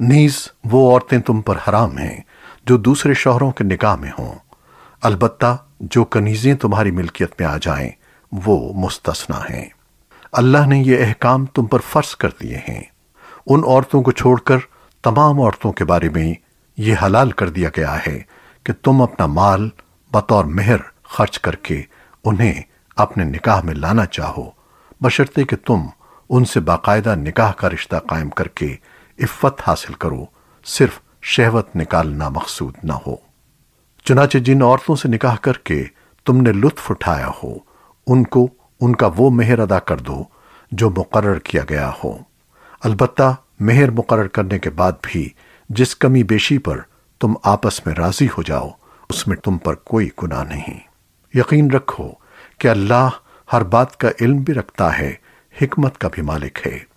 نیز وہ عورتیں تم پر حرام ہیں جو دوسرے شوہروں کے نکاح میں ہوں۔ البتہ جو کنیزیں تمہاری ملکیت میں آ جائیں، وہ مستثنا ہیں۔ اللہ نے یہ احکام تم پر فرض کر دیے ہیں۔ ان عورتوں کو چھوڑ کر تمام عورتوں کے بارے میں یہ حلال کر دیا گیا ہے کہ تم اپنا مال بطور مہر خرچ کر کے انہیں اپنے نکاح میں لانا چاہو، بشرطے کہ تم ان سے باقاعدہ نکاح کا رشتہ قائم کر کے عفت حاصل کرو، صرف شہوت نکالنا مقصود نہ ہو۔ چنانچہ جن عورتوں سے نکاح کر کے تم نے لطف اٹھایا ہو، ان کو ان کا وہ مہر ادا کر دو جو مقرر کیا گیا ہو۔ البتہ مہر مقرر کرنے کے بعد بھی جس کمی بیشی پر تم آپس میں راضی ہو جاؤ، اس میں تم پر کوئی گناہ نہیں۔ یقین رکھو کہ اللہ ہر بات کا علم بھی رکھتا ہے، حکمت کا بھی مالک ہے۔